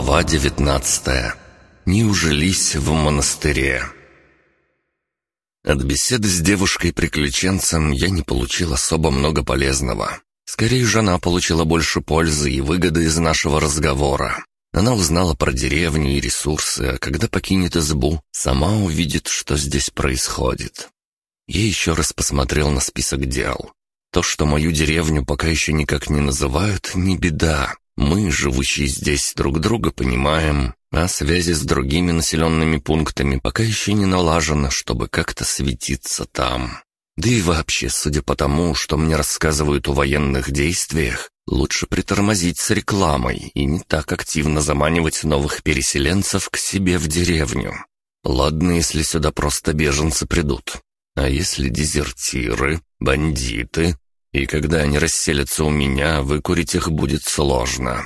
Глава девятнадцатая. Не ужились в монастыре. От беседы с девушкой-приключенцем я не получил особо много полезного. Скорее, жена получила больше пользы и выгоды из нашего разговора. Она узнала про деревню и ресурсы, а когда покинет избу, сама увидит, что здесь происходит. Я еще раз посмотрел на список дел. То, что мою деревню пока еще никак не называют, не беда. Мы, живущие здесь, друг друга понимаем, а связи с другими населенными пунктами пока еще не налажено, чтобы как-то светиться там. Да и вообще, судя по тому, что мне рассказывают о военных действиях, лучше притормозить с рекламой и не так активно заманивать новых переселенцев к себе в деревню. Ладно, если сюда просто беженцы придут. А если дезертиры, бандиты, и когда они расселятся у меня, выкурить их будет сложно.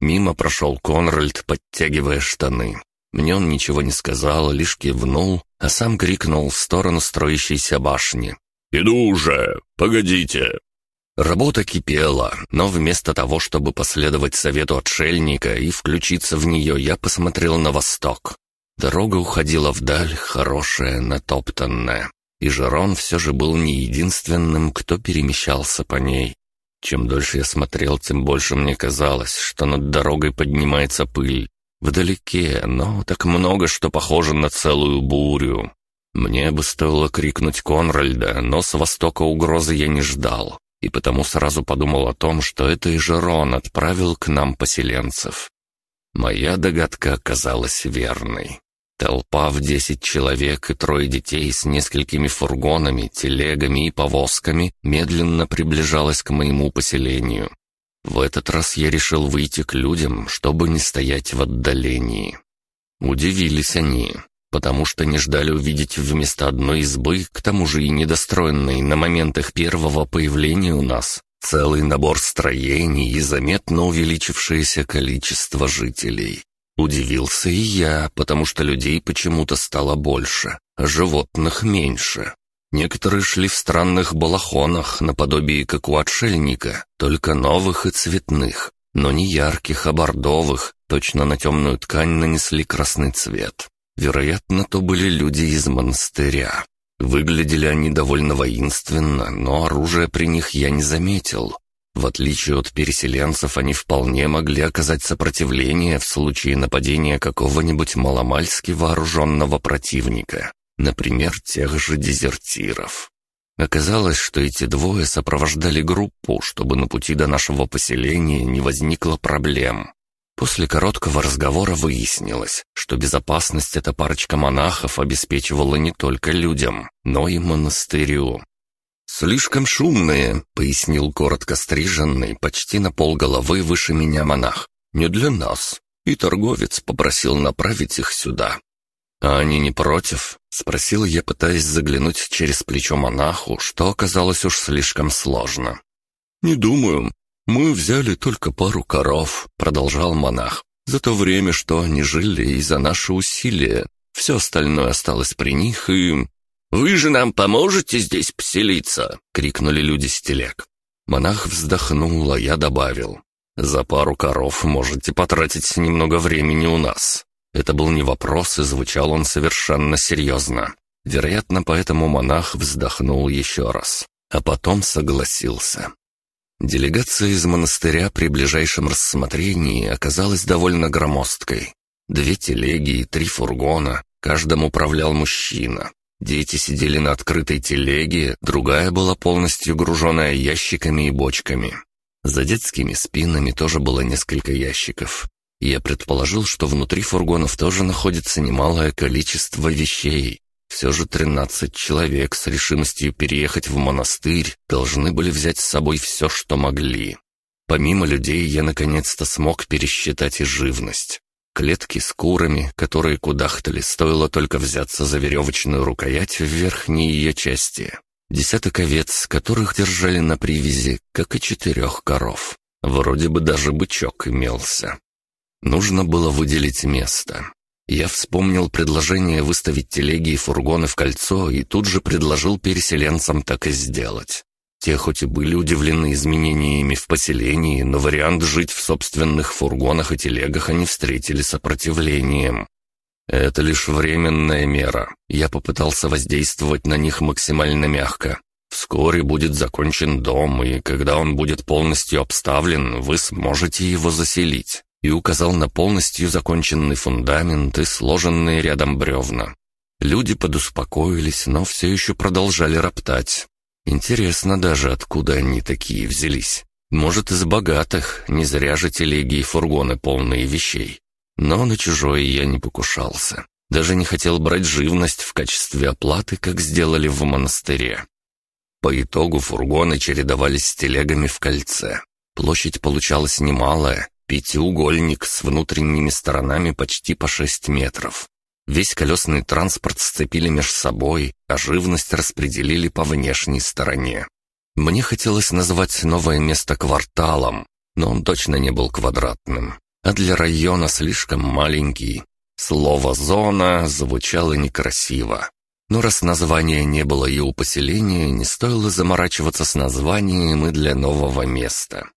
Мимо прошел Конральд, подтягивая штаны. Мне он ничего не сказал, лишь кивнул, а сам крикнул в сторону строящейся башни. «Иду уже! Погодите!» Работа кипела, но вместо того, чтобы последовать совету отшельника и включиться в нее, я посмотрел на восток. Дорога уходила вдаль, хорошая, натоптанная и Жерон все же был не единственным, кто перемещался по ней. Чем дольше я смотрел, тем больше мне казалось, что над дорогой поднимается пыль. Вдалеке, но так много, что похоже на целую бурю. Мне бы стоило крикнуть Конральда, но с востока угрозы я не ждал, и потому сразу подумал о том, что это и Жерон отправил к нам поселенцев. Моя догадка оказалась верной. Толпа в десять человек и трое детей с несколькими фургонами, телегами и повозками медленно приближалась к моему поселению. В этот раз я решил выйти к людям, чтобы не стоять в отдалении. Удивились они, потому что не ждали увидеть вместо одной избы, к тому же и недостроенной на момент их первого появления у нас, целый набор строений и заметно увеличившееся количество жителей. Удивился и я, потому что людей почему-то стало больше, а животных меньше. Некоторые шли в странных балахонах, наподобие как у отшельника, только новых и цветных, но не ярких, а бордовых, точно на темную ткань нанесли красный цвет. Вероятно, то были люди из монастыря. Выглядели они довольно воинственно, но оружия при них я не заметил, в отличие от переселенцев, они вполне могли оказать сопротивление в случае нападения какого-нибудь маломальски вооруженного противника, например, тех же дезертиров. Оказалось, что эти двое сопровождали группу, чтобы на пути до нашего поселения не возникло проблем. После короткого разговора выяснилось, что безопасность эта парочка монахов обеспечивала не только людям, но и монастырю. «Слишком шумные», — пояснил коротко стриженный, почти на полголовы выше меня монах. «Не для нас». И торговец попросил направить их сюда. «А они не против?» — спросил я, пытаясь заглянуть через плечо монаху, что оказалось уж слишком сложно. «Не думаю. Мы взяли только пару коров», — продолжал монах. «За то время, что они жили и за наши усилия. Все остальное осталось при них, и «Вы же нам поможете здесь поселиться?» — крикнули люди с телег. Монах вздохнул, а я добавил. «За пару коров можете потратить немного времени у нас». Это был не вопрос, и звучал он совершенно серьезно. Вероятно, поэтому монах вздохнул еще раз, а потом согласился. Делегация из монастыря при ближайшем рассмотрении оказалась довольно громоздкой. Две телеги и три фургона, каждым управлял мужчина. Дети сидели на открытой телеге, другая была полностью груженная ящиками и бочками. За детскими спинами тоже было несколько ящиков. Я предположил, что внутри фургонов тоже находится немалое количество вещей. Все же 13 человек с решимостью переехать в монастырь должны были взять с собой все, что могли. Помимо людей, я наконец-то смог пересчитать и живность. Клетки с курами, которые кудахтали, стоило только взяться за веревочную рукоять в верхней ее части. Десяток овец, которых держали на привязи, как и четырех коров. Вроде бы даже бычок имелся. Нужно было выделить место. Я вспомнил предложение выставить телеги и фургоны в кольцо и тут же предложил переселенцам так и сделать. Те хоть и были удивлены изменениями в поселении, но вариант жить в собственных фургонах и телегах они встретили сопротивлением. Это лишь временная мера. Я попытался воздействовать на них максимально мягко. Вскоре будет закончен дом, и когда он будет полностью обставлен, вы сможете его заселить. И указал на полностью законченный фундамент и сложенные рядом бревна. Люди подуспокоились, но все еще продолжали роптать. Интересно даже, откуда они такие взялись. Может, из богатых, не зря же телеги и фургоны полные вещей. Но на чужое я не покушался. Даже не хотел брать живность в качестве оплаты, как сделали в монастыре. По итогу фургоны чередовались с телегами в кольце. Площадь получалась немалая, пятиугольник с внутренними сторонами почти по шесть метров. Весь колесный транспорт сцепили меж собой, а живность распределили по внешней стороне. Мне хотелось назвать новое место кварталом, но он точно не был квадратным, а для района слишком маленький. Слово «зона» звучало некрасиво. Но раз названия не было и у поселения, не стоило заморачиваться с названием и для нового места.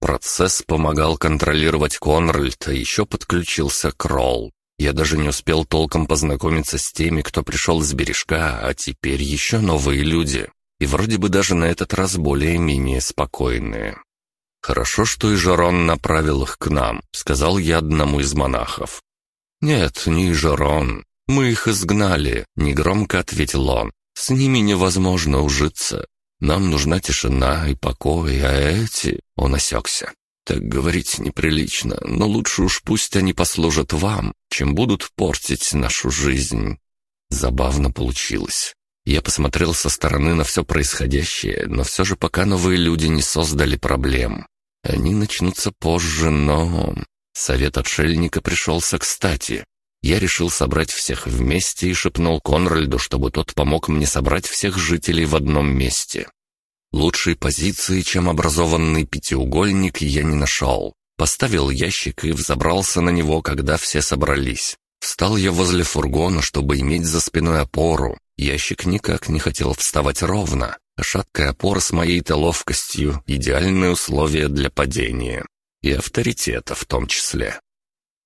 Процесс помогал контролировать Конральд, а еще подключился Кролл. Я даже не успел толком познакомиться с теми, кто пришел с бережка, а теперь еще новые люди. И вроде бы даже на этот раз более-менее спокойные. «Хорошо, что и Жарон направил их к нам», — сказал я одному из монахов. «Нет, не Жарон. «Мы их изгнали», — негромко ответил он. «С ними невозможно ужиться. Нам нужна тишина и покой, а эти...» Он осекся. «Так говорить неприлично, но лучше уж пусть они послужат вам, чем будут портить нашу жизнь». Забавно получилось. Я посмотрел со стороны на все происходящее, но все же пока новые люди не создали проблем. Они начнутся позже, но... Совет отшельника пришелся кстати. Я решил собрать всех вместе и шепнул Конральду, чтобы тот помог мне собрать всех жителей в одном месте. Лучшей позиции, чем образованный пятиугольник, я не нашел. Поставил ящик и взобрался на него, когда все собрались. Встал я возле фургона, чтобы иметь за спиной опору. Ящик никак не хотел вставать ровно. Шаткая опора с моей-то ловкостью — идеальные условия для падения. И авторитета в том числе.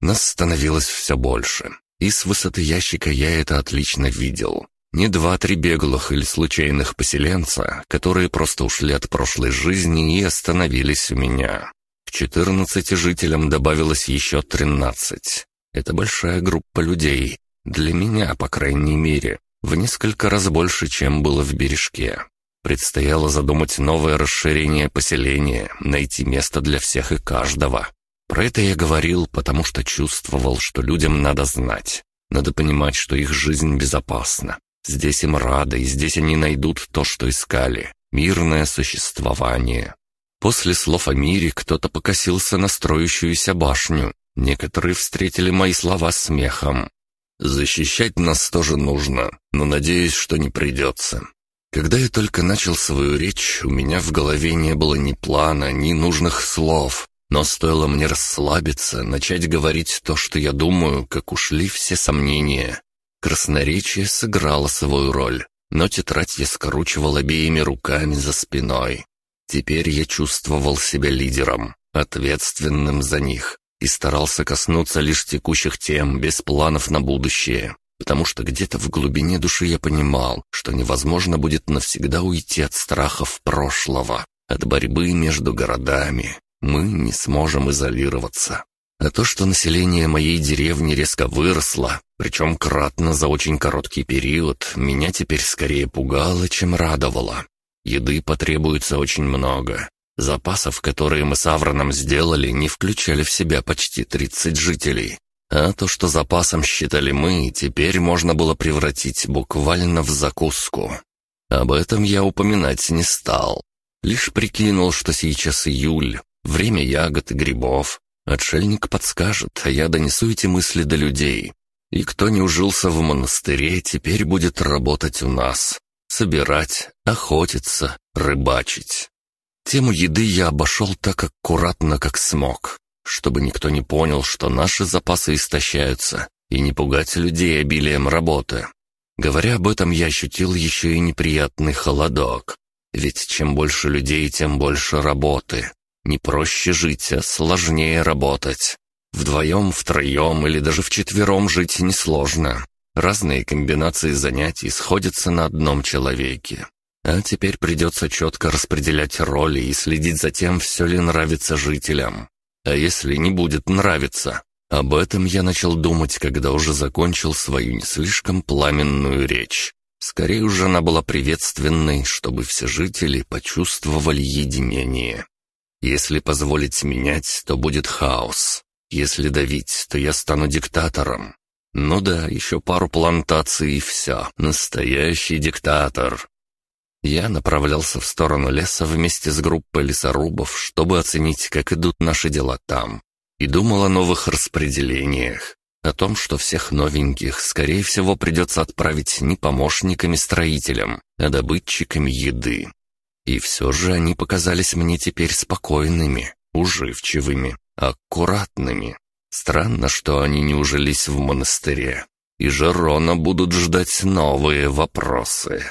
Нас становилось все больше, и с высоты ящика я это отлично видел. Не два-три беглых или случайных поселенца, которые просто ушли от прошлой жизни и остановились у меня. Четырнадцати жителям добавилось еще тринадцать. Это большая группа людей. Для меня, по крайней мере, в несколько раз больше, чем было в бережке. Предстояло задумать новое расширение поселения, найти место для всех и каждого. Про это я говорил, потому что чувствовал, что людям надо знать. Надо понимать, что их жизнь безопасна. Здесь им рады, и здесь они найдут то, что искали. Мирное существование. После слов о мире кто-то покосился на строящуюся башню. Некоторые встретили мои слова смехом. «Защищать нас тоже нужно, но надеюсь, что не придется». Когда я только начал свою речь, у меня в голове не было ни плана, ни нужных слов. Но стоило мне расслабиться, начать говорить то, что я думаю, как ушли все сомнения. Красноречие сыграло свою роль, но тетрадь я скручивал обеими руками за спиной. Теперь я чувствовал себя лидером, ответственным за них, и старался коснуться лишь текущих тем, без планов на будущее, потому что где-то в глубине души я понимал, что невозможно будет навсегда уйти от страхов прошлого, от борьбы между городами, мы не сможем изолироваться. А то, что население моей деревни резко выросло, причем кратно за очень короткий период, меня теперь скорее пугало, чем радовало. Еды потребуется очень много. Запасов, которые мы с Авроном сделали, не включали в себя почти 30 жителей. А то, что запасом считали мы, теперь можно было превратить буквально в закуску. Об этом я упоминать не стал. Лишь прикинул, что сейчас июль, Время ягод и грибов. Отшельник подскажет, а я донесу эти мысли до людей. И кто не ужился в монастыре, теперь будет работать у нас. Собирать, охотиться, рыбачить. Тему еды я обошел так аккуратно, как смог, чтобы никто не понял, что наши запасы истощаются, и не пугать людей обилием работы. Говоря об этом, я ощутил еще и неприятный холодок. Ведь чем больше людей, тем больше работы. Не проще жить, а сложнее работать. Вдвоем, втроем или даже вчетвером жить несложно. Разные комбинации занятий сходятся на одном человеке. А теперь придется четко распределять роли и следить за тем, все ли нравится жителям. А если не будет нравиться? Об этом я начал думать, когда уже закончил свою не слишком пламенную речь. Скорее уже она была приветственной, чтобы все жители почувствовали единение. Если позволить менять, то будет хаос. Если давить, то я стану диктатором. Ну да, еще пару плантаций и все. Настоящий диктатор. Я направлялся в сторону леса вместе с группой лесорубов, чтобы оценить, как идут наши дела там. И думал о новых распределениях. О том, что всех новеньких, скорее всего, придется отправить не помощниками-строителям, а добытчиками еды. И все же они показались мне теперь спокойными, уживчивыми, аккуратными. Странно, что они не ужились в монастыре. И Жерона будут ждать новые вопросы.